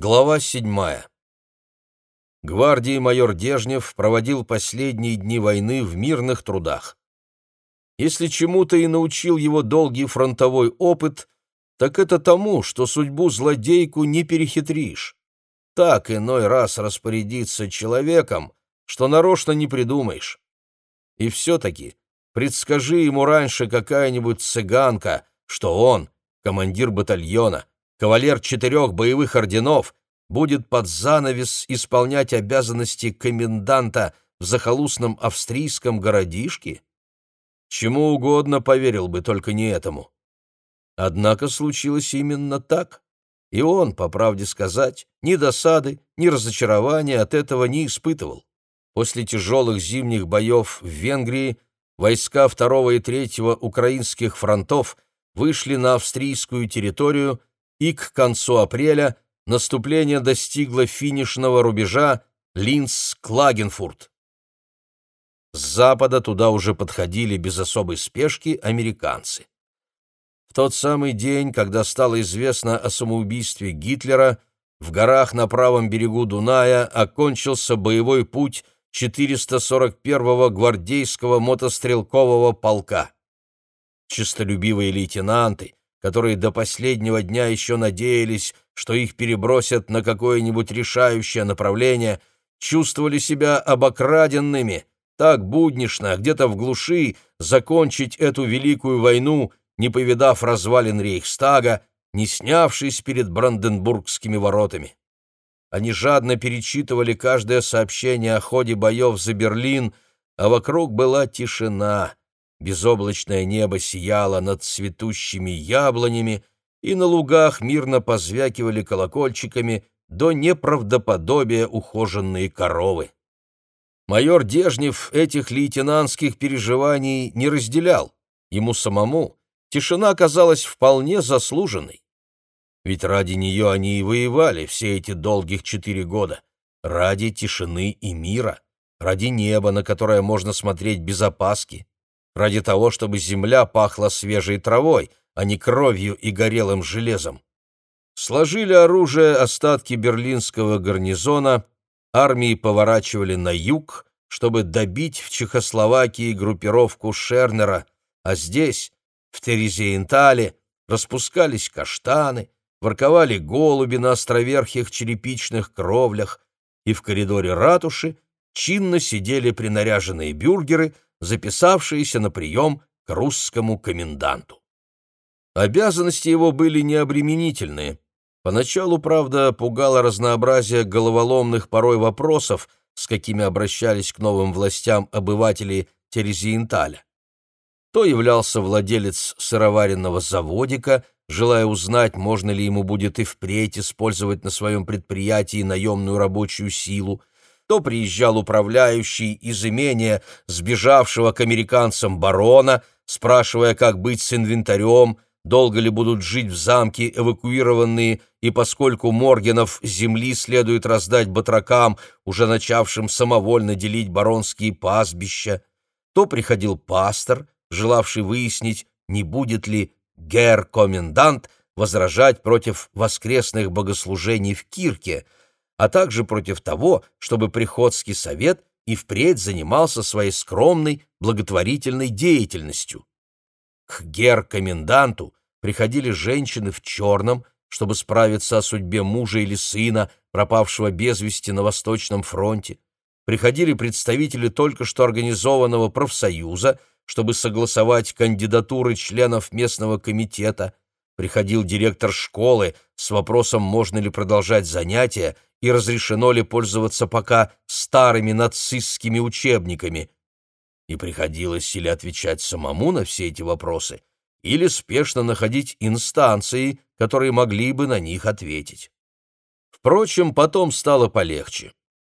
Глава седьмая. Гвардии майор Дежнев проводил последние дни войны в мирных трудах. Если чему-то и научил его долгий фронтовой опыт, так это тому, что судьбу злодейку не перехитришь. Так иной раз распорядиться человеком, что нарочно не придумаешь. И все-таки предскажи ему раньше какая-нибудь цыганка, что он, командир батальона, кавалер четырех боевых орденов, будет под занавес исполнять обязанности коменданта в захолустном австрийском городишке? Чему угодно поверил бы, только не этому. Однако случилось именно так, и он, по правде сказать, ни досады, ни разочарования от этого не испытывал. После тяжелых зимних боев в Венгрии войска второго и третьего украинских фронтов вышли на австрийскую территорию и к концу апреля наступление достигло финишного рубежа Линц-Клагенфурт. С запада туда уже подходили без особой спешки американцы. В тот самый день, когда стало известно о самоубийстве Гитлера, в горах на правом берегу Дуная окончился боевой путь 441-го гвардейского мотострелкового полка. Чистолюбивые лейтенанты, которые до последнего дня еще надеялись, что их перебросят на какое-нибудь решающее направление, чувствовали себя обокраденными, так буднично, где-то в глуши, закончить эту великую войну, не повидав развалин Рейхстага, не снявшись перед Бранденбургскими воротами. Они жадно перечитывали каждое сообщение о ходе боев за Берлин, а вокруг была тишина, Безоблачное небо сияло над цветущими яблонями, и на лугах мирно позвякивали колокольчиками до неправдоподобия ухоженные коровы. Майор Дежнев этих лейтенантских переживаний не разделял. Ему самому тишина казалась вполне заслуженной. Ведь ради нее они и воевали все эти долгих четыре года. Ради тишины и мира, ради неба, на которое можно смотреть без опаски, ради того, чтобы земля пахла свежей травой, а не кровью и горелым железом. Сложили оружие остатки берлинского гарнизона, армии поворачивали на юг, чтобы добить в Чехословакии группировку Шернера, а здесь, в Терезиентале, распускались каштаны, ворковали голуби на островерхих черепичных кровлях, и в коридоре ратуши чинно сидели принаряженные бюргеры — записавшиеся на прием к русскому коменданту. Обязанности его были необременительные. Поначалу, правда, пугало разнообразие головоломных порой вопросов, с какими обращались к новым властям обыватели Терезиенталя. То являлся владелец сыроваренного заводика, желая узнать, можно ли ему будет и впредь использовать на своем предприятии наемную рабочую силу, то приезжал управляющий из имения сбежавшего к американцам барона, спрашивая, как быть с инвентарем, долго ли будут жить в замке эвакуированные, и поскольку Моргенов земли следует раздать батракам, уже начавшим самовольно делить баронские пастбища, то приходил пастор, желавший выяснить, не будет ли гер-комендант возражать против воскресных богослужений в Кирке — а также против того, чтобы Приходский совет и впредь занимался своей скромной благотворительной деятельностью. К гер-коменданту приходили женщины в черном, чтобы справиться о судьбе мужа или сына, пропавшего без вести на Восточном фронте. Приходили представители только что организованного профсоюза, чтобы согласовать кандидатуры членов местного комитета. Приходил директор школы с вопросом, можно ли продолжать занятия, и разрешено ли пользоваться пока старыми нацистскими учебниками. И приходилось или отвечать самому на все эти вопросы, или спешно находить инстанции, которые могли бы на них ответить. Впрочем, потом стало полегче.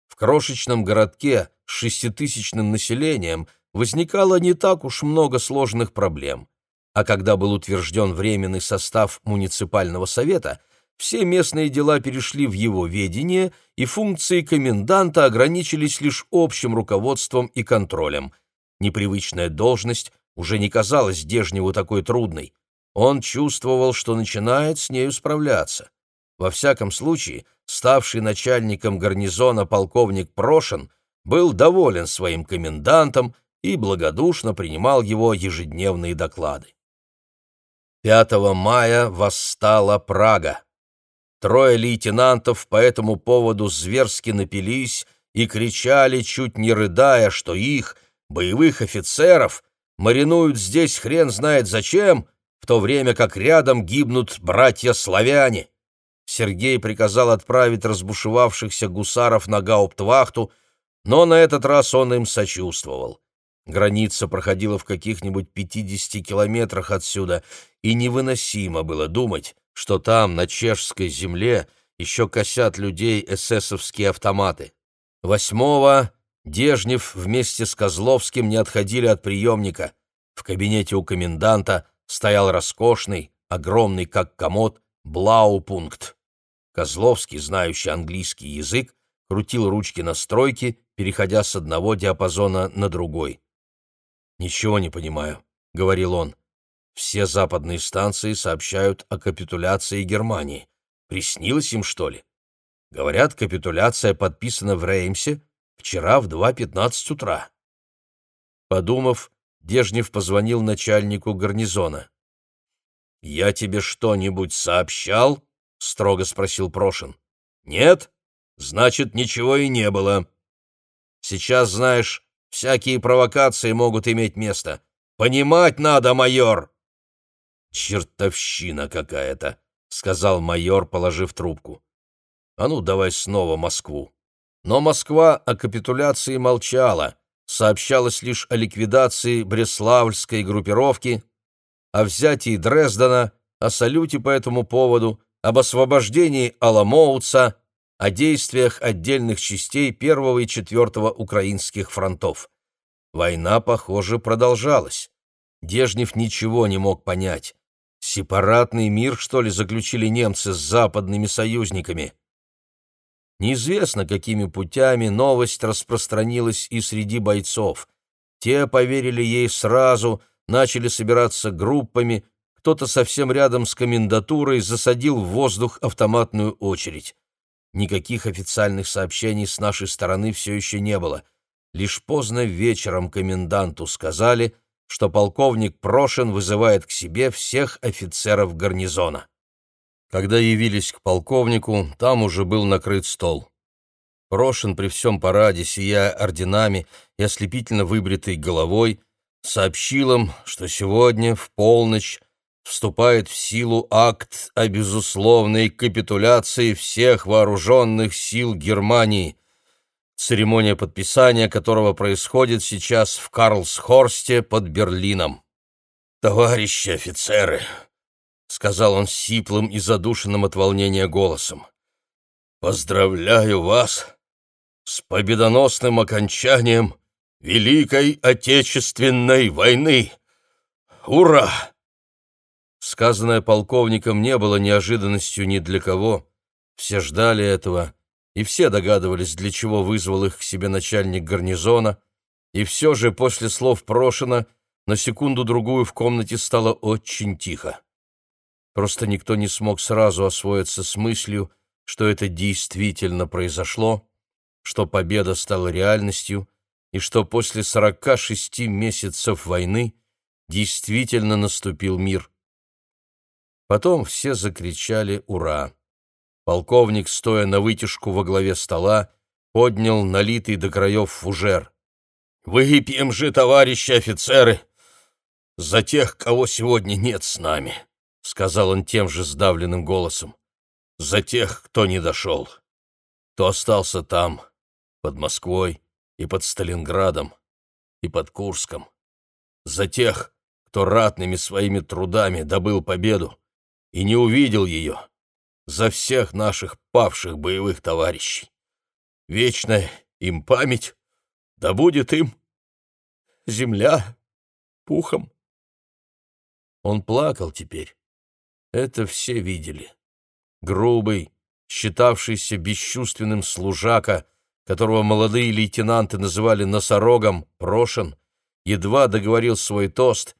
В крошечном городке с шеститысячным населением возникало не так уж много сложных проблем, а когда был утвержден временный состав муниципального совета – все местные дела перешли в его ведение, и функции коменданта ограничились лишь общим руководством и контролем. Непривычная должность уже не казалась Дежневу такой трудной. Он чувствовал, что начинает с нею справляться. Во всяком случае, ставший начальником гарнизона полковник Прошин был доволен своим комендантом и благодушно принимал его ежедневные доклады. 5 мая восстала Прага. Трое лейтенантов по этому поводу зверски напились и кричали, чуть не рыдая, что их, боевых офицеров, маринуют здесь хрен знает зачем, в то время как рядом гибнут братья-славяне. Сергей приказал отправить разбушевавшихся гусаров на гауптвахту, но на этот раз он им сочувствовал. Граница проходила в каких-нибудь 50 километрах отсюда, и невыносимо было думать, что там, на чешской земле, еще косят людей эсэсовские автоматы. Восьмого Дежнев вместе с Козловским не отходили от приемника. В кабинете у коменданта стоял роскошный, огромный как комод, блаупункт. Козловский, знающий английский язык, крутил ручки настройки, переходя с одного диапазона на другой. «Ничего не понимаю», — говорил он. «Все западные станции сообщают о капитуляции Германии. Приснилось им, что ли? Говорят, капитуляция подписана в Реймсе вчера в 2.15 утра». Подумав, Дежнев позвонил начальнику гарнизона. «Я тебе что-нибудь сообщал?» — строго спросил Прошин. «Нет? Значит, ничего и не было. Сейчас, знаешь, всякие провокации могут иметь место. Понимать надо, майор!» «Чертовщина какая-то!» — сказал майор, положив трубку. «А ну, давай снова Москву». Но Москва о капитуляции молчала, сообщалось лишь о ликвидации Бреславльской группировки, о взятии Дрездена, о салюте по этому поводу, об освобождении Аламоуца, о действиях отдельных частей первого и четвертого украинских фронтов. Война, похоже, продолжалась. Дежнев ничего не мог понять. Сепаратный мир, что ли, заключили немцы с западными союзниками? Неизвестно, какими путями новость распространилась и среди бойцов. Те поверили ей сразу, начали собираться группами, кто-то совсем рядом с комендатурой засадил в воздух автоматную очередь. Никаких официальных сообщений с нашей стороны все еще не было. Лишь поздно вечером коменданту сказали, что полковник Прошин вызывает к себе всех офицеров гарнизона. Когда явились к полковнику, там уже был накрыт стол. Прошин при всем параде, сияя орденами и ослепительно выбритой головой, сообщил им, что сегодня в полночь вступает в силу акт о безусловной капитуляции всех вооруженных сил Германии, церемония подписания которого происходит сейчас в Карлсхорсте под Берлином. «Товарищи офицеры!» — сказал он сиплым и задушенным от волнения голосом. «Поздравляю вас с победоносным окончанием Великой Отечественной войны! Ура!» Сказанное полковником не было неожиданностью ни для кого. Все ждали этого, и все догадывались, для чего вызвал их к себе начальник гарнизона, и все же после слов Прошина на секунду-другую в комнате стало очень тихо. Просто никто не смог сразу освоиться с мыслью, что это действительно произошло, что победа стала реальностью и что после сорока шести месяцев войны действительно наступил мир. Потом все закричали «Ура!». Полковник, стоя на вытяжку во главе стола, поднял налитый до краев фужер. «Выпьем же, товарищи офицеры, за тех, кого сегодня нет с нами!» — сказал он тем же сдавленным голосом. «За тех, кто не дошел, кто остался там, под Москвой и под Сталинградом и под Курском. За тех, кто ратными своими трудами добыл победу и не увидел ее. За всех наших павших боевых товарищей. Вечная им память, да будет им земля пухом». Он плакал теперь это все видели. Грубый, считавшийся бесчувственным служака, которого молодые лейтенанты называли носорогом, Прошин, едва договорил свой тост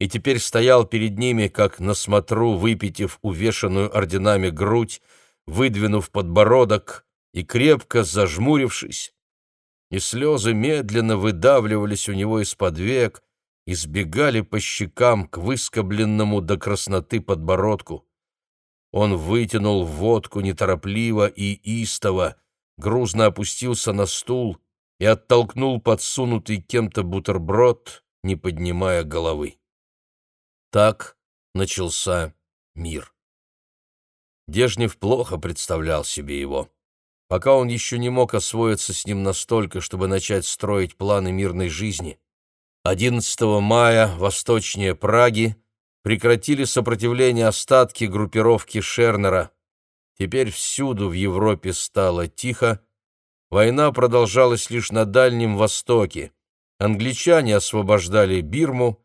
и теперь стоял перед ними, как на смотру, выпитив увешанную орденами грудь, выдвинув подбородок и крепко зажмурившись, и слезы медленно выдавливались у него из-под век и сбегали по щекам к выскобленному до красноты подбородку. Он вытянул водку неторопливо и истово, грузно опустился на стул и оттолкнул подсунутый кем-то бутерброд, не поднимая головы. Так начался мир. Дежнев плохо представлял себе его. Пока он еще не мог освоиться с ним настолько, чтобы начать строить планы мирной жизни. 11 мая восточнее Праги прекратили сопротивление остатки группировки Шернера. Теперь всюду в Европе стало тихо. Война продолжалась лишь на Дальнем Востоке. Англичане освобождали Бирму,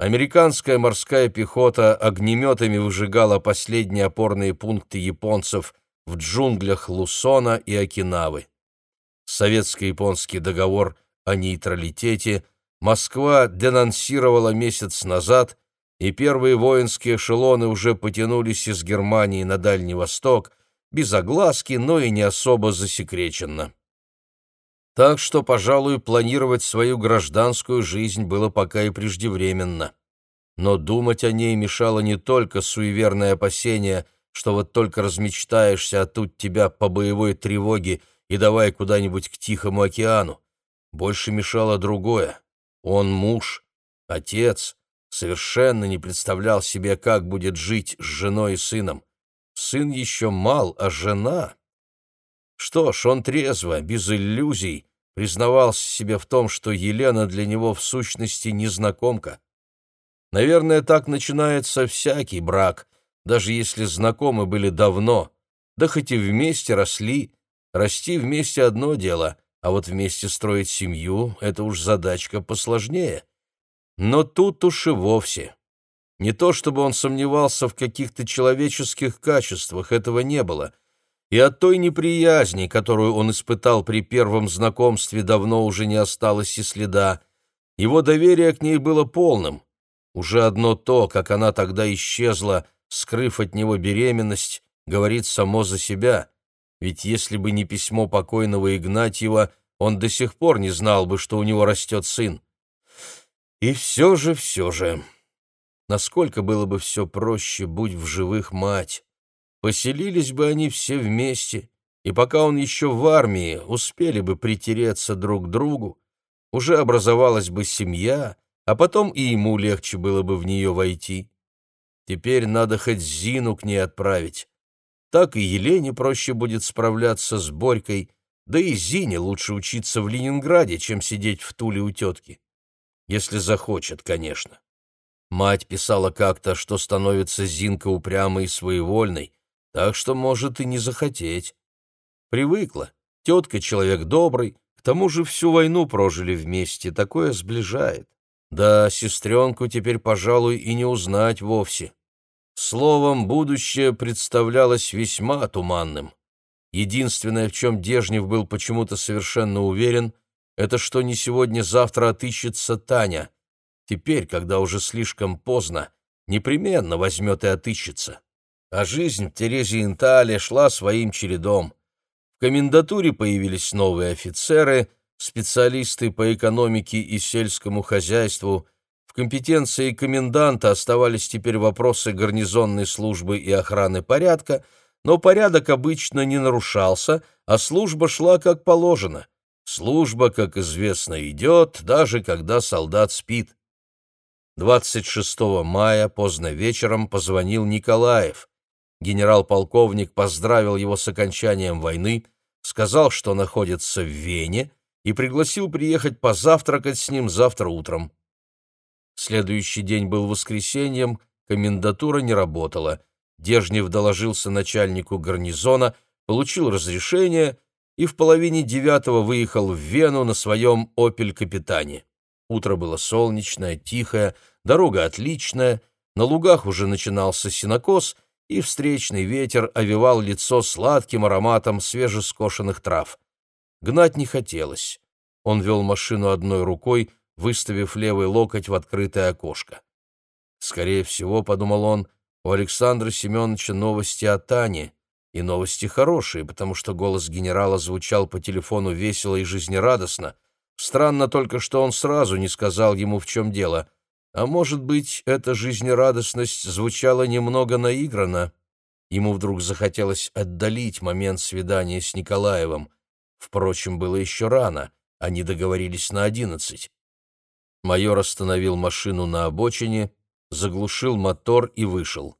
Американская морская пехота огнеметами выжигала последние опорные пункты японцев в джунглях Лусона и Окинавы. Советско-японский договор о нейтралитете Москва денонсировала месяц назад, и первые воинские эшелоны уже потянулись из Германии на Дальний Восток, без огласки, но и не особо засекреченно. Так что, пожалуй, планировать свою гражданскую жизнь было пока и преждевременно. Но думать о ней мешало не только суеверное опасение, что вот только размечтаешься, а тут тебя по боевой тревоге и давай куда-нибудь к Тихому океану. Больше мешало другое. Он муж, отец, совершенно не представлял себе, как будет жить с женой и сыном. Сын еще мал, а жена... Что ж, он трезво, без иллюзий, признавался себе в том, что Елена для него в сущности незнакомка. Наверное, так начинается всякий брак, даже если знакомы были давно, да хоть и вместе росли, расти вместе одно дело, а вот вместе строить семью — это уж задачка посложнее. Но тут уж и вовсе. Не то чтобы он сомневался в каких-то человеческих качествах, этого не было — и от той неприязни, которую он испытал при первом знакомстве, давно уже не осталось и следа. Его доверие к ней было полным. Уже одно то, как она тогда исчезла, скрыв от него беременность, говорит само за себя. Ведь если бы не письмо покойного Игнатьева, он до сих пор не знал бы, что у него растет сын. И все же, все же, насколько было бы все проще, будь в живых мать. Поселились бы они все вместе, и пока он еще в армии, успели бы притереться друг к другу, уже образовалась бы семья, а потом и ему легче было бы в нее войти. Теперь надо хоть Зину к ней отправить. Так и Елене проще будет справляться с Борькой, да и Зине лучше учиться в Ленинграде, чем сидеть в Туле у тетки. Если захочет, конечно. Мать писала как-то, что становится Зинка упрямой и своевольной, так что может и не захотеть. Привыкла. Тетка человек добрый, к тому же всю войну прожили вместе, такое сближает. Да, сестренку теперь, пожалуй, и не узнать вовсе. Словом, будущее представлялось весьма туманным. Единственное, в чем Дежнев был почему-то совершенно уверен, это что не сегодня-завтра отыщется Таня. Теперь, когда уже слишком поздно, непременно возьмет и отыщется а жизнь в Терезиентале шла своим чередом. В комендатуре появились новые офицеры, специалисты по экономике и сельскому хозяйству. В компетенции коменданта оставались теперь вопросы гарнизонной службы и охраны порядка, но порядок обычно не нарушался, а служба шла как положено. Служба, как известно, идет, даже когда солдат спит. 26 мая поздно вечером позвонил Николаев. Генерал-полковник поздравил его с окончанием войны, сказал, что находится в Вене, и пригласил приехать позавтракать с ним завтра утром. Следующий день был воскресеньем, комендатура не работала. Дежнев доложился начальнику гарнизона, получил разрешение и в половине девятого выехал в Вену на своем «Опель-капитане». Утро было солнечное, тихое, дорога отличная, на лугах уже начинался синокос — и встречный ветер овевал лицо сладким ароматом свежескошенных трав. Гнать не хотелось. Он вел машину одной рукой, выставив левый локоть в открытое окошко. Скорее всего, — подумал он, — у Александра Семеновича новости о Тане. И новости хорошие, потому что голос генерала звучал по телефону весело и жизнерадостно. Странно только, что он сразу не сказал ему, в чем дело. А может быть, эта жизнерадостность звучала немного наигранно. Ему вдруг захотелось отдалить момент свидания с Николаевым. Впрочем, было еще рано, они договорились на одиннадцать. Майор остановил машину на обочине, заглушил мотор и вышел.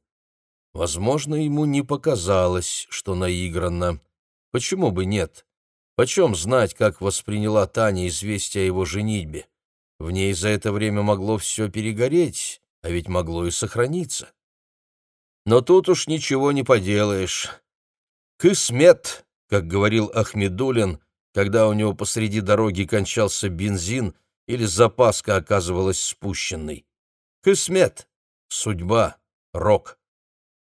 Возможно, ему не показалось, что наигранно. Почему бы нет? Почем знать, как восприняла Таня известие о его женитьбе? В ней за это время могло все перегореть, а ведь могло и сохраниться. Но тут уж ничего не поделаешь. «Кысмет», как говорил Ахмедулин, когда у него посреди дороги кончался бензин или запаска оказывалась спущенной. «Кысмет», судьба, рок.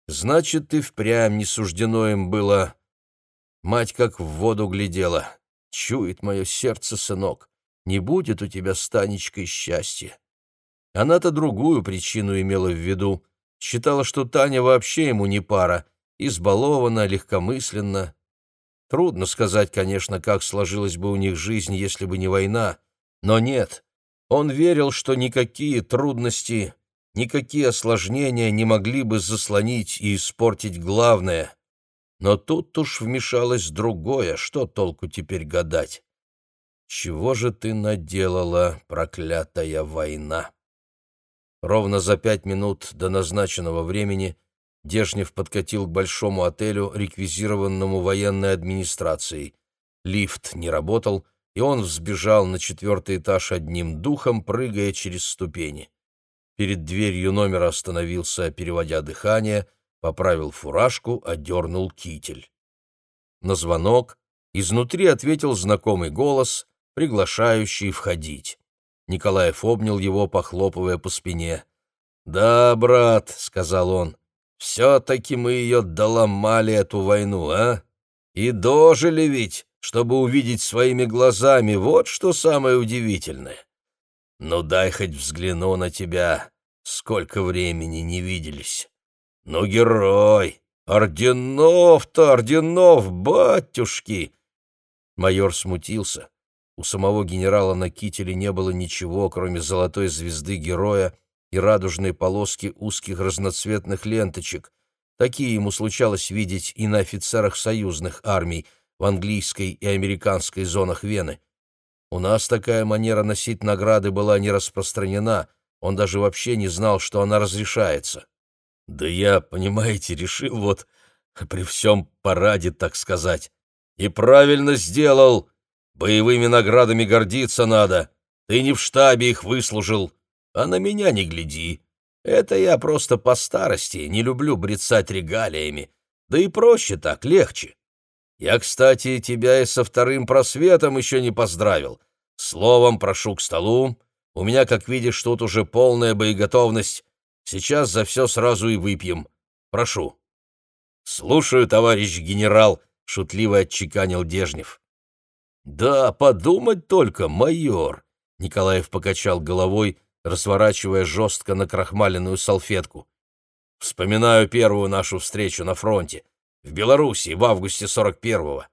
Значит, и впрямь не суждено им было. Мать как в воду глядела. Чует мое сердце, сынок, не будет у тебя с счастья. Она-то другую причину имела в виду. Считала, что Таня вообще ему не пара, избалована, легкомысленна. Трудно сказать, конечно, как сложилась бы у них жизнь, если бы не война, но нет. Он верил, что никакие трудности Никакие осложнения не могли бы заслонить и испортить главное. Но тут уж вмешалось другое, что толку теперь гадать? Чего же ты наделала, проклятая война? Ровно за пять минут до назначенного времени Дежнев подкатил к большому отелю, реквизированному военной администрацией. Лифт не работал, и он взбежал на четвертый этаж одним духом, прыгая через ступени. Перед дверью номера остановился, переводя дыхание, поправил фуражку, одернул китель. На звонок изнутри ответил знакомый голос, приглашающий входить. Николаев обнял его, похлопывая по спине. «Да, брат», — сказал он, — «все-таки мы ее доломали, эту войну, а? И дожили ведь, чтобы увидеть своими глазами, вот что самое удивительное. Ну дай хоть взгляну на тебя. Сколько времени не виделись. Ну, герой! Орденов-то, орденов, батюшки!» Майор смутился. У самого генерала на кителе не было ничего, кроме золотой звезды героя и радужной полоски узких разноцветных ленточек. Такие ему случалось видеть и на офицерах союзных армий в английской и американской зонах Вены. У нас такая манера носить награды была не распространена, он даже вообще не знал, что она разрешается. Да я, понимаете, решил вот при всем параде, так сказать. И правильно сделал. Боевыми наградами гордиться надо. Ты не в штабе их выслужил. А на меня не гляди. Это я просто по старости, не люблю брецать регалиями. Да и проще так, легче. Я, кстати, тебя и со вторым просветом еще не поздравил. Словом, прошу к столу. У меня, как видишь, тут уже полная боеготовность. Сейчас за все сразу и выпьем. Прошу. Слушаю, товарищ генерал, шутливо отчеканил Дежнев. Да, подумать только, майор. Николаев покачал головой, разворачивая жестко на крахмаленную салфетку. Вспоминаю первую нашу встречу на фронте в Белоруссии в августе 41-го.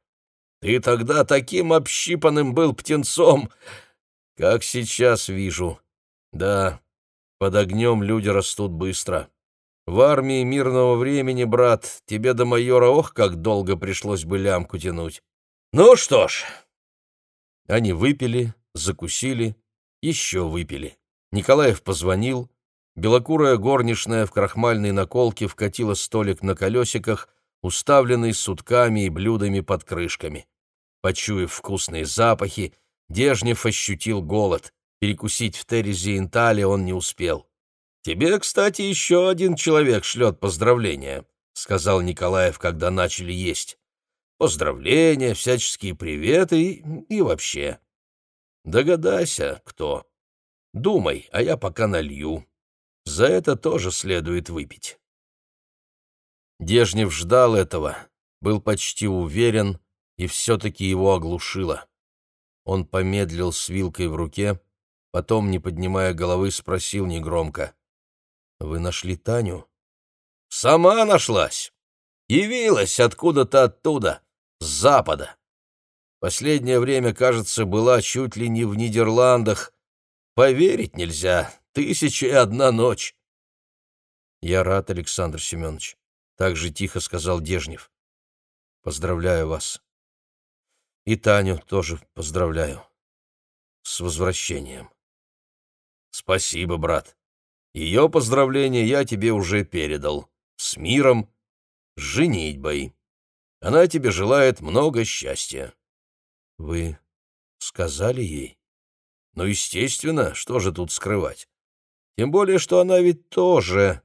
Ты тогда таким общипанным был птенцом, как сейчас вижу. Да, под огнем люди растут быстро. В армии мирного времени, брат, тебе до майора ох, как долго пришлось бы лямку тянуть. Ну что ж. Они выпили, закусили, еще выпили. Николаев позвонил. Белокурая горничная в крахмальной наколке вкатила столик на колесиках, уставленный сутками и блюдами под крышками. Почуяв вкусные запахи, Дежнев ощутил голод. Перекусить в Терезе Интале он не успел. «Тебе, кстати, еще один человек шлет поздравления», — сказал Николаев, когда начали есть. «Поздравления, всяческие приветы и, и вообще. Догадайся, кто. Думай, а я пока налью. За это тоже следует выпить». Дежнев ждал этого, был почти уверен, и все-таки его оглушило. Он помедлил с вилкой в руке, потом, не поднимая головы, спросил негромко. «Вы нашли Таню?» «Сама нашлась. Явилась откуда-то оттуда, с запада. Последнее время, кажется, была чуть ли не в Нидерландах. Поверить нельзя, тысяча и одна ночь. Я рад, Александр Семенович, — так же тихо сказал Дежнев. Поздравляю вас. И Таню тоже поздравляю. С возвращением. Спасибо, брат. Ее поздравления я тебе уже передал. С миром, с женитьбой. Она тебе желает много счастья. Вы сказали ей? Ну, естественно, что же тут скрывать? Тем более, что она ведь тоже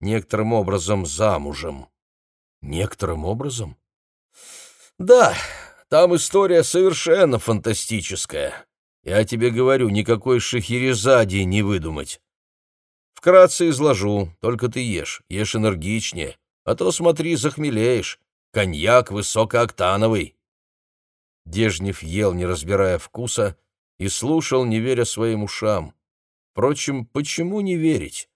некоторым образом замужем. Некоторым образом? Да, там история совершенно фантастическая. Я тебе говорю, никакой шахерезади не выдумать. Вкратце изложу, только ты ешь, ешь энергичнее, а то, смотри, захмелеешь. Коньяк высокооктановый. Дежнев ел, не разбирая вкуса, и слушал, не веря своим ушам. Впрочем, почему не верить?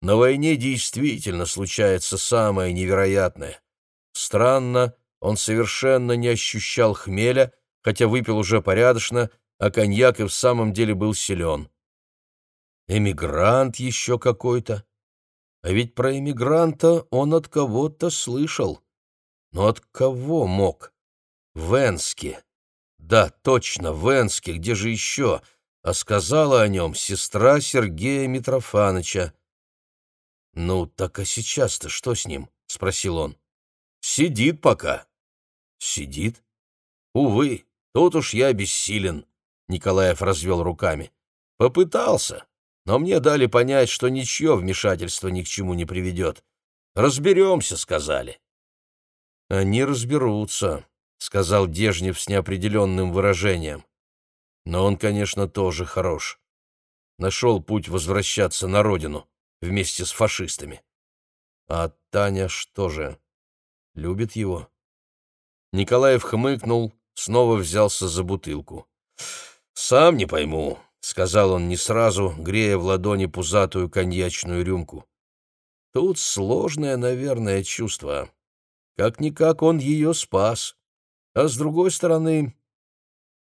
На войне действительно случается самое невероятное. Странно, он совершенно не ощущал хмеля, хотя выпил уже порядочно, а коньяк и в самом деле был силен. Эмигрант еще какой-то. А ведь про эмигранта он от кого-то слышал. Но от кого мог? В Энске. Да, точно, в Энске, где же еще? А сказала о нем сестра Сергея Митрофановича. «Ну, так а сейчас-то что с ним?» — спросил он. «Сидит пока». «Сидит?» «Увы, тут уж я бессилен», — Николаев развел руками. «Попытался, но мне дали понять, что ничье вмешательство ни к чему не приведет. Разберемся», — сказали. «Они разберутся», — сказал Дежнев с неопределенным выражением. «Но он, конечно, тоже хорош. Нашел путь возвращаться на родину» вместе с фашистами. А Таня что же, любит его? Николаев хмыкнул, снова взялся за бутылку. «Сам не пойму», — сказал он не сразу, грея в ладони пузатую коньячную рюмку. «Тут сложное, наверное, чувство. Как-никак он ее спас. А с другой стороны,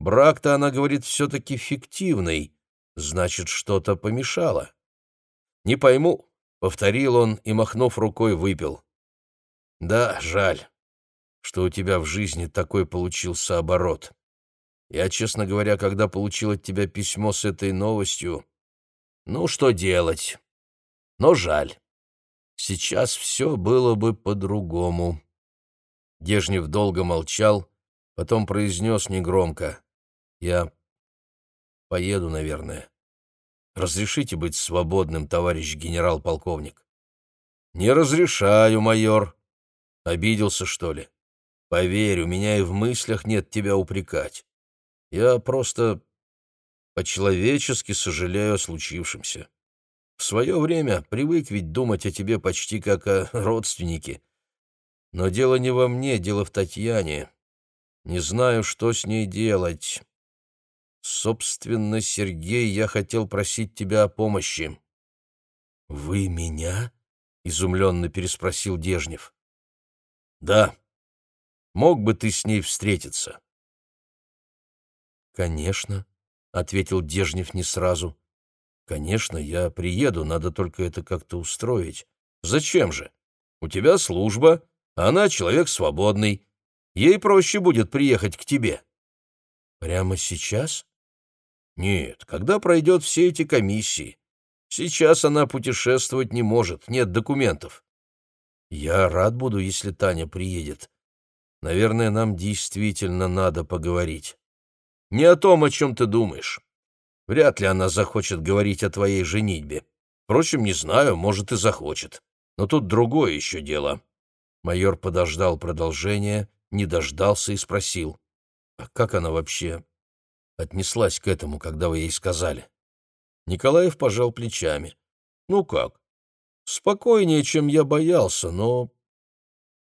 брак-то, она говорит, все-таки фиктивный, значит, что-то помешало. «Не пойму», — повторил он и, махнув рукой, выпил. «Да, жаль, что у тебя в жизни такой получился оборот. Я, честно говоря, когда получил от тебя письмо с этой новостью, ну, что делать? Но жаль. Сейчас все было бы по-другому». Дежнев долго молчал, потом произнес негромко. «Я поеду, наверное». Разрешите быть свободным, товарищ генерал-полковник. Не разрешаю, майор. Обиделся, что ли? Поверь, у меня и в мыслях нет тебя упрекать. Я просто по-человечески сожалею о случившемся. В свое время привык ведь думать о тебе почти как о родственнике. Но дело не во мне, дело в Татьяне. Не знаю, что с ней делать. Собственно, Сергей, я хотел просить тебя о помощи. Вы меня? изумленно переспросил Дежнев. Да. Мог бы ты с ней встретиться? Конечно, ответил Дежнев не сразу. Конечно, я приеду, надо только это как-то устроить. Зачем же? У тебя служба, она человек свободный. Ей проще будет приехать к тебе. Прямо сейчас? Нет, когда пройдет все эти комиссии. Сейчас она путешествовать не может, нет документов. Я рад буду, если Таня приедет. Наверное, нам действительно надо поговорить. Не о том, о чем ты думаешь. Вряд ли она захочет говорить о твоей женитьбе. Впрочем, не знаю, может и захочет. Но тут другое еще дело. Майор подождал продолжения, не дождался и спросил. А как она вообще отнеслась к этому, когда вы ей сказали? Николаев пожал плечами. Ну как? Спокойнее, чем я боялся, но...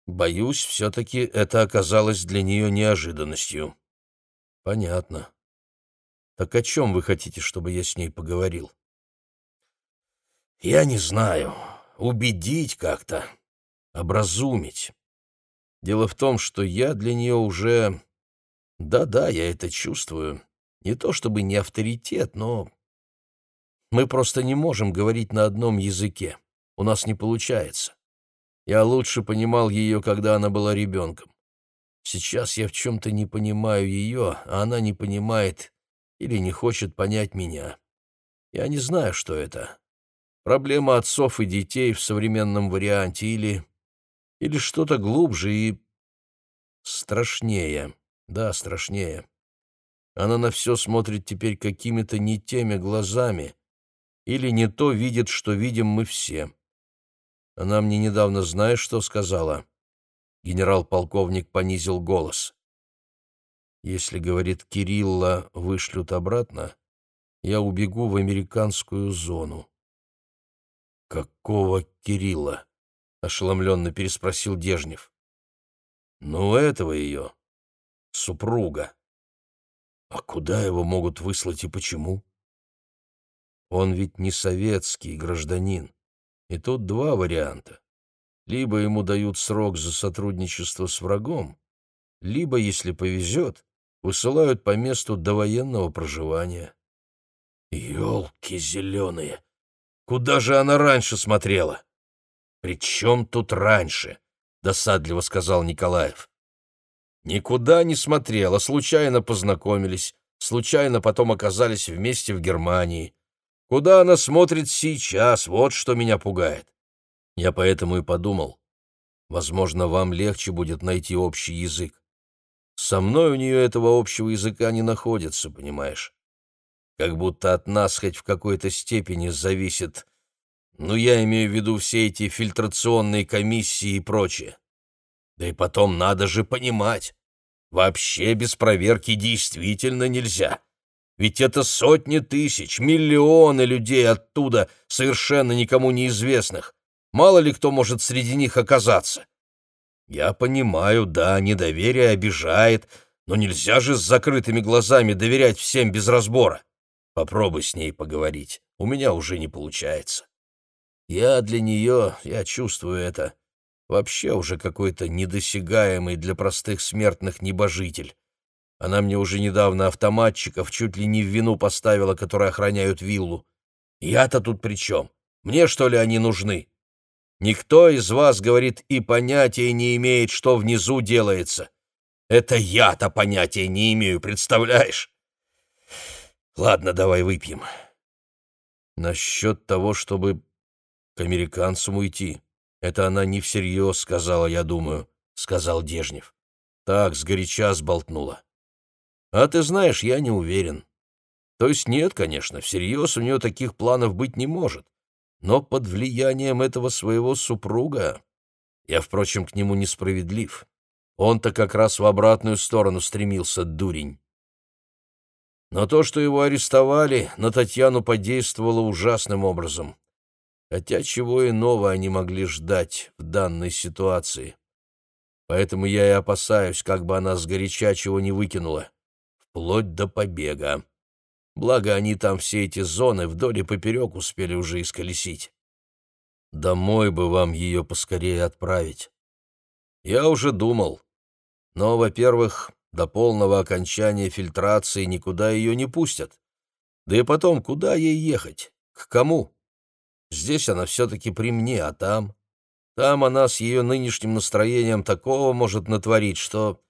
Боюсь, все-таки это оказалось для нее неожиданностью. Понятно. Так о чем вы хотите, чтобы я с ней поговорил? Я не знаю. Убедить как-то. Образумить. Дело в том, что я для нее уже... Да-да, я это чувствую. Не то чтобы не авторитет, но... Мы просто не можем говорить на одном языке. У нас не получается. Я лучше понимал ее, когда она была ребенком. Сейчас я в чем-то не понимаю ее, а она не понимает или не хочет понять меня. Я не знаю, что это. Проблема отцов и детей в современном варианте или... или что-то глубже и... страшнее. Да, страшнее. Она на все смотрит теперь какими-то не теми глазами или не то видит, что видим мы все. Она мне недавно, знаешь, что сказала? Генерал-полковник понизил голос. Если, говорит, Кирилла вышлют обратно, я убегу в американскую зону. Какого Кирилла? Ошеломленно переспросил Дежнев. Ну, этого ее, супруга. А куда его могут выслать и почему? Он ведь не советский гражданин. И тут два варианта. Либо ему дают срок за сотрудничество с врагом, либо, если повезет, высылают по месту довоенного проживания. Ёлки зеленые! Куда же она раньше смотрела? «При чем тут раньше?» — досадливо сказал Николаев. «Никуда не смотрела, случайно познакомились, случайно потом оказались вместе в Германии. Куда она смотрит сейчас, вот что меня пугает. Я поэтому и подумал, возможно, вам легче будет найти общий язык. Со мной у нее этого общего языка не находится, понимаешь? Как будто от нас хоть в какой-то степени зависит... Ну, я имею в виду все эти фильтрационные комиссии и прочее. Да и потом надо же понимать, вообще без проверки действительно нельзя. Ведь это сотни тысяч, миллионы людей оттуда, совершенно никому неизвестных. Мало ли кто может среди них оказаться. Я понимаю, да, недоверие обижает, но нельзя же с закрытыми глазами доверять всем без разбора. Попробуй с ней поговорить, у меня уже не получается. Я для нее, я чувствую это, вообще уже какой-то недосягаемый для простых смертных небожитель. Она мне уже недавно автоматчиков чуть ли не в вину поставила, которые охраняют виллу. Я-то тут при чем? Мне, что ли, они нужны? Никто из вас, говорит, и понятия не имеет, что внизу делается. Это я-то понятия не имею, представляешь? Ладно, давай выпьем. Насчет того, чтобы к американцам уйти. Это она не всерьез сказала, я думаю, — сказал Дежнев. Так, сгоряча сболтнула. А ты знаешь, я не уверен. То есть нет, конечно, всерьез у нее таких планов быть не может. Но под влиянием этого своего супруга... Я, впрочем, к нему несправедлив. Он-то как раз в обратную сторону стремился, дурень. Но то, что его арестовали, на Татьяну подействовало ужасным образом. Хотя чего иного они могли ждать в данной ситуации. Поэтому я и опасаюсь, как бы она сгоряча чего не выкинула вплоть до побега. Благо, они там все эти зоны вдоль и поперек успели уже исколесить. Домой бы вам ее поскорее отправить. Я уже думал. Но, во-первых, до полного окончания фильтрации никуда ее не пустят. Да и потом, куда ей ехать? К кому? Здесь она все-таки при мне, а там... Там она с ее нынешним настроением такого может натворить, что...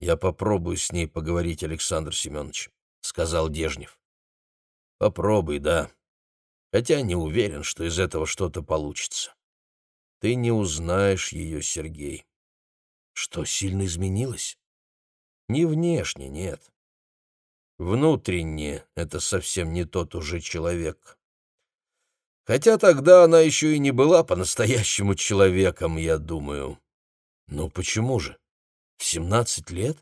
Я попробую с ней поговорить, Александр Семенович, сказал Дежнев. Попробуй, да. Хотя не уверен, что из этого что-то получится. Ты не узнаешь ее, Сергей. Что, сильно изменилось? Не внешне, нет. Внутренне это совсем не тот уже человек. Хотя тогда она еще и не была по-настоящему человеком, я думаю. Ну почему же? В семнадцать лет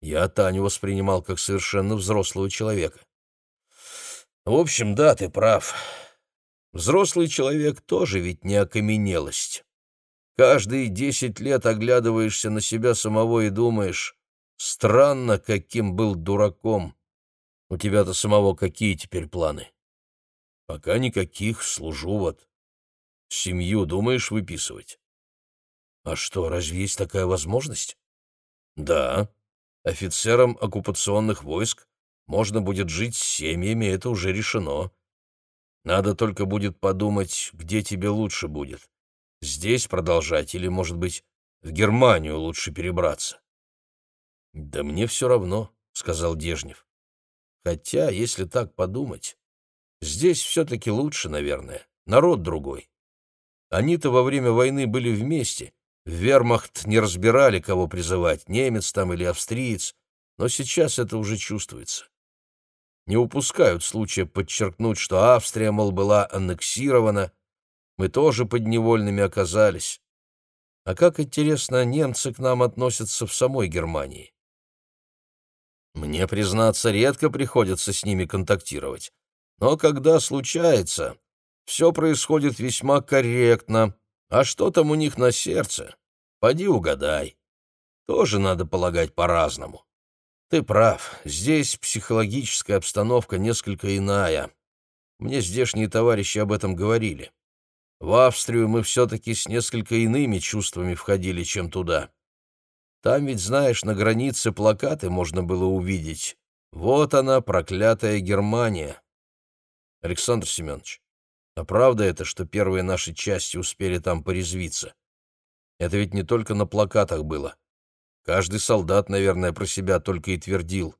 я Таню воспринимал как совершенно взрослого человека. В общем, да, ты прав. Взрослый человек тоже ведь не окаменелость. Каждые десять лет оглядываешься на себя самого и думаешь, странно, каким был дураком. У тебя-то самого какие теперь планы? Пока никаких, служу вот. Семью думаешь выписывать? А что, разве есть такая возможность? Да. Офицерам оккупационных войск можно будет жить с семьями, это уже решено. Надо только будет подумать, где тебе лучше будет. Здесь продолжать или, может быть, в Германию лучше перебраться. Да мне все равно, сказал Дежнев. Хотя, если так подумать, здесь все-таки лучше, наверное, народ другой. Они-то во время войны были вместе, в вермахт не разбирали, кого призывать, немец там или австриец, но сейчас это уже чувствуется. Не упускают случая подчеркнуть, что Австрия, мол, была аннексирована, мы тоже подневольными оказались. А как интересно немцы к нам относятся в самой Германии. Мне, признаться, редко приходится с ними контактировать. Но когда случается, все происходит весьма корректно, а что там у них на сердце? Поди угадай. Тоже надо полагать по-разному. Ты прав, здесь психологическая обстановка несколько иная. Мне здешние товарищи об этом говорили. В Австрию мы все-таки с несколько иными чувствами входили, чем туда. Там ведь, знаешь, на границе плакаты можно было увидеть. Вот она, проклятая Германия. Александр Семенович, а правда это, что первые наши части успели там порезвиться? Это ведь не только на плакатах было. Каждый солдат, наверное, про себя только и твердил.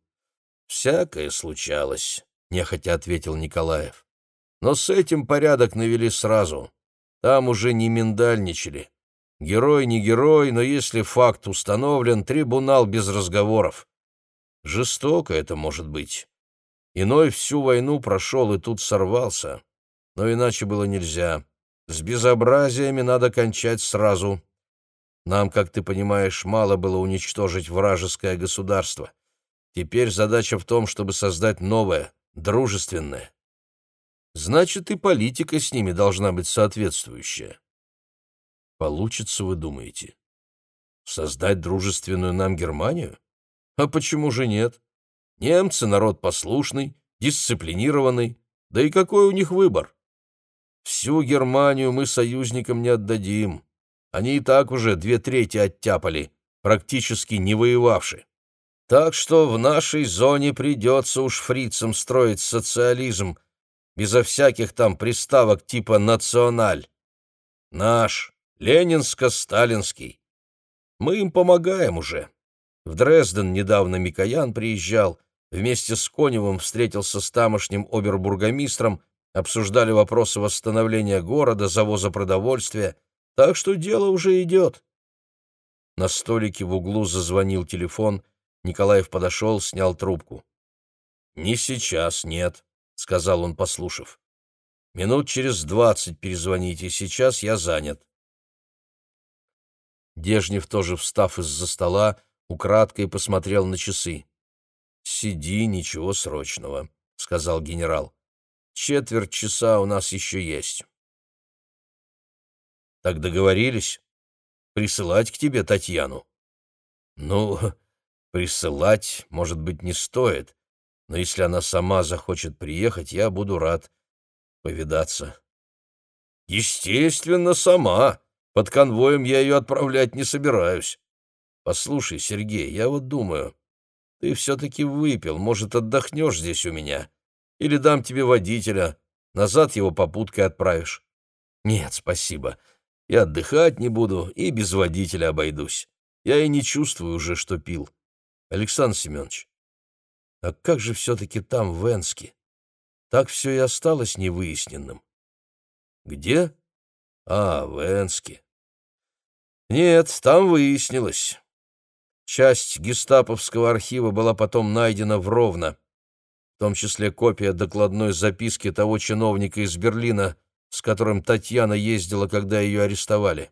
«Всякое случалось», — нехотя ответил Николаев. «Но с этим порядок навели сразу. Там уже не миндальничали. Герой не герой, но если факт установлен, трибунал без разговоров. Жестоко это может быть. Иной всю войну прошел и тут сорвался. Но иначе было нельзя. С безобразиями надо кончать сразу. Нам, как ты понимаешь, мало было уничтожить вражеское государство. Теперь задача в том, чтобы создать новое, дружественное. Значит, и политика с ними должна быть соответствующая. Получится, вы думаете? Создать дружественную нам Германию? А почему же нет? Немцы — народ послушный, дисциплинированный, да и какой у них выбор? Всю Германию мы союзникам не отдадим. Они и так уже две трети оттяпали, практически не воевавши. Так что в нашей зоне придется уж фрицам строить социализм, безо всяких там приставок типа «националь». Наш, ленинско-сталинский. Мы им помогаем уже. В Дрезден недавно Микоян приезжал, вместе с Коневым встретился с тамошним обербургомистром, обсуждали вопросы восстановления города, завоза продовольствия, так что дело уже идет. На столике в углу зазвонил телефон. Николаев подошел, снял трубку. «Не сейчас, нет», — сказал он, послушав. «Минут через двадцать перезвоните, сейчас я занят». Дежнев, тоже встав из-за стола, украдкой посмотрел на часы. «Сиди, ничего срочного», — сказал генерал. «Четверть часа у нас еще есть». Так договорились? Присылать к тебе Татьяну? Ну, присылать, может быть, не стоит, но если она сама захочет приехать, я буду рад повидаться. Естественно, сама. Под конвоем я ее отправлять не собираюсь. Послушай, Сергей, я вот думаю, ты все-таки выпил, может, отдохнешь здесь у меня? Или дам тебе водителя, назад его попуткой отправишь? Нет, спасибо. И отдыхать не буду, и без водителя обойдусь. Я и не чувствую уже, что пил. Александр Семенович, а как же все-таки там, в Энске? Так все и осталось невыясненным. Где? А, в Энске. Нет, там выяснилось. Часть гестаповского архива была потом найдена в Ровно, в том числе копия докладной записки того чиновника из Берлина, с которым Татьяна ездила, когда ее арестовали.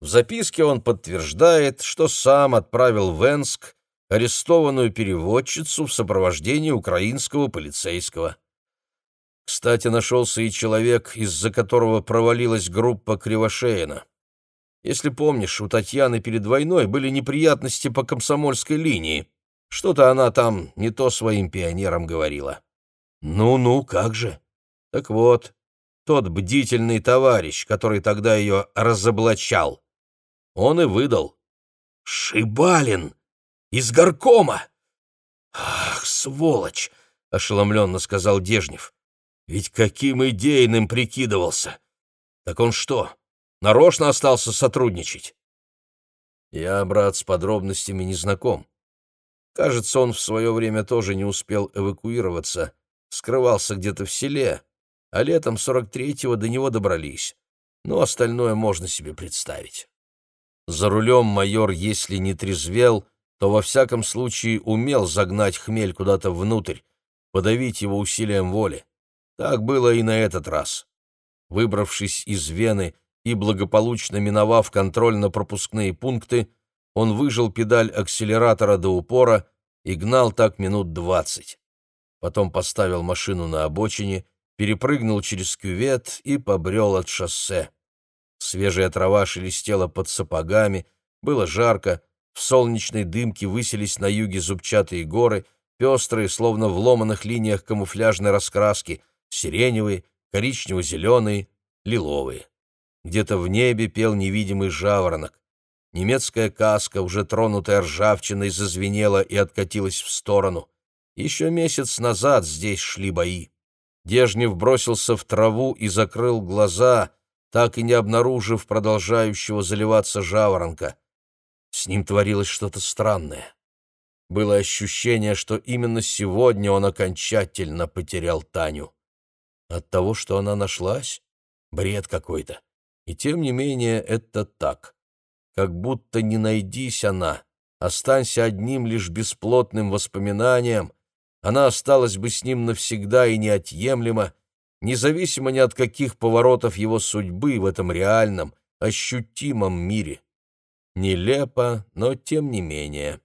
В записке он подтверждает, что сам отправил в Энск арестованную переводчицу в сопровождении украинского полицейского. Кстати, нашелся и человек, из-за которого провалилась группа Кривошеина. Если помнишь, у Татьяны перед войной были неприятности по комсомольской линии. Что-то она там не то своим пионерам говорила. Ну-ну, как же. Так вот, тот бдительный товарищ, который тогда ее разоблачал. Он и выдал. «Шибалин! Из горкома!» «Ах, сволочь!» — ошеломленно сказал Дежнев. «Ведь каким идейным прикидывался! Так он что, нарочно остался сотрудничать?» Я, брат, с подробностями не знаком. Кажется, он в свое время тоже не успел эвакуироваться, скрывался где-то в селе, а летом 43-го до него добрались. Но остальное можно себе представить. За рулем майор, если не трезвел, то во всяком случае умел загнать хмель куда-то внутрь, подавить его усилием воли. Так было и на этот раз. Выбравшись из Вены и благополучно миновав контрольно-пропускные пункты, он выжил педаль акселератора до упора и гнал так минут двадцать. Потом поставил машину на обочине, перепрыгнул через кювет и побрел от шоссе. Свежая трава шелестела под сапогами, было жарко, в солнечной дымке высились на юге зубчатые горы, пестрые, словно в ломаных линиях камуфляжной раскраски, сиреневые, коричнево-зеленые, лиловые. Где-то в небе пел невидимый жаворонок. Немецкая каска, уже тронутая ржавчиной, зазвенела и откатилась в сторону. Еще месяц назад здесь шли бои. Дежнев бросился в траву и закрыл глаза, так и не обнаружив продолжающего заливаться жаворонка. С ним творилось что-то странное. Было ощущение, что именно сегодня он окончательно потерял Таню. От того, что она нашлась? Бред какой-то. И тем не менее это так. Как будто не найдись она, останься одним лишь бесплотным воспоминанием, она осталась бы с ним навсегда и неотъемлемо, независимо ни от каких поворотов его судьбы в этом реальном, ощутимом мире. Нелепо, но тем не менее.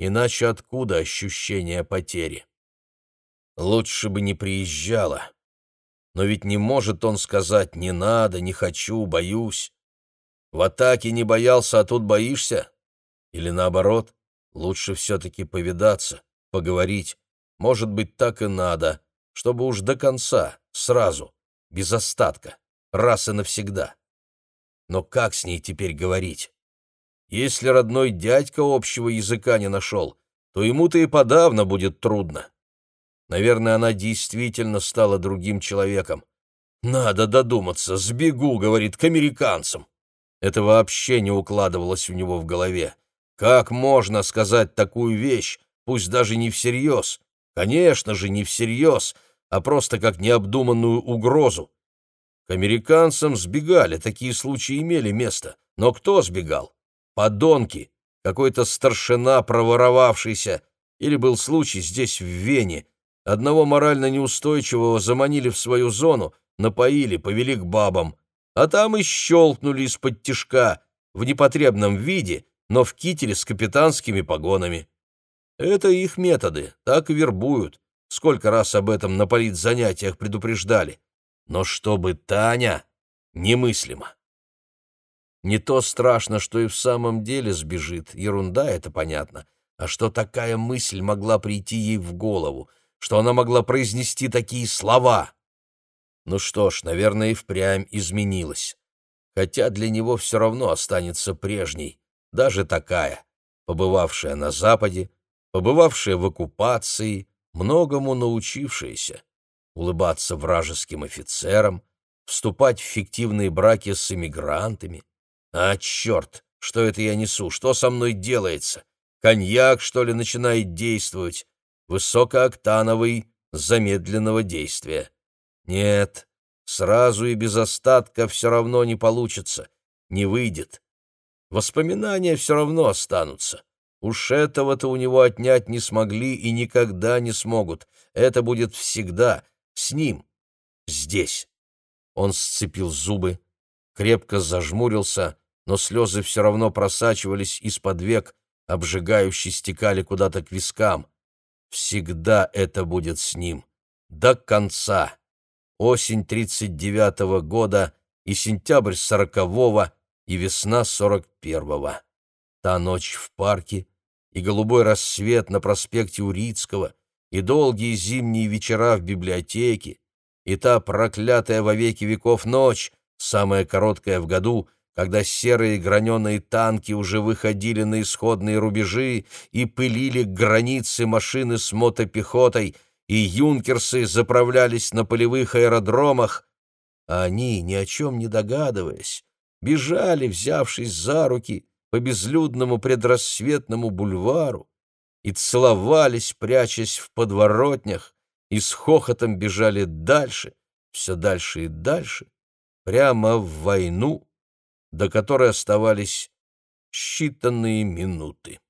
Иначе откуда ощущение потери? Лучше бы не приезжала. Но ведь не может он сказать «не надо», «не хочу», «боюсь». В атаке не боялся, а тут боишься? Или наоборот, лучше все-таки повидаться, поговорить. Может быть, так и надо, чтобы уж до конца, сразу, без остатка, раз и навсегда. Но как с ней теперь говорить? Если родной дядька общего языка не нашел, то ему-то и подавно будет трудно. Наверное, она действительно стала другим человеком. «Надо додуматься, сбегу», — говорит, — «к американцам». Это вообще не укладывалось у него в голове. Как можно сказать такую вещь, пусть даже не всерьез? Конечно же, не всерьез, а просто как необдуманную угрозу. К американцам сбегали, такие случаи имели место. Но кто сбегал? Подонки, какой-то старшина проворовавшийся. Или был случай здесь, в Вене, Одного морально неустойчивого заманили в свою зону, напоили, повели к бабам, а там и щелкнули из-под тишка, в непотребном виде, но в кителе с капитанскими погонами. Это их методы, так и вербуют. Сколько раз об этом на политзанятиях предупреждали. Но чтобы Таня... Немыслимо. Не то страшно, что и в самом деле сбежит, ерунда это понятно, а что такая мысль могла прийти ей в голову — что она могла произнести такие слова. Ну что ж, наверное, и впрямь изменилась. Хотя для него все равно останется прежней, даже такая, побывавшая на Западе, побывавшая в оккупации, многому научившаяся, улыбаться вражеским офицерам, вступать в фиктивные браки с эмигрантами. А, черт, что это я несу, что со мной делается? Коньяк, что ли, начинает действовать? Высокооктановый, замедленного действия. Нет, сразу и без остатка все равно не получится, не выйдет. Воспоминания все равно останутся. Уж этого-то у него отнять не смогли и никогда не смогут. Это будет всегда с ним, здесь. Он сцепил зубы, крепко зажмурился, но слезы все равно просачивались из-под век, обжигающе стекали куда-то к вискам. Всегда это будет с ним. До конца. Осень тридцать девятого года и сентябрь сорокового и весна сорок первого. Та ночь в парке и голубой рассвет на проспекте Урицкого и долгие зимние вечера в библиотеке и та проклятая во веки веков ночь, самая короткая в году, когда серые граненые танки уже выходили на исходные рубежи и пылили границы машины с мотопехотой, и юнкерсы заправлялись на полевых аэродромах, а они, ни о чем не догадываясь, бежали, взявшись за руки, по безлюдному предрассветному бульвару и целовались, прячась в подворотнях, и с хохотом бежали дальше, все дальше и дальше, прямо в войну, до которой оставались считанные минуты.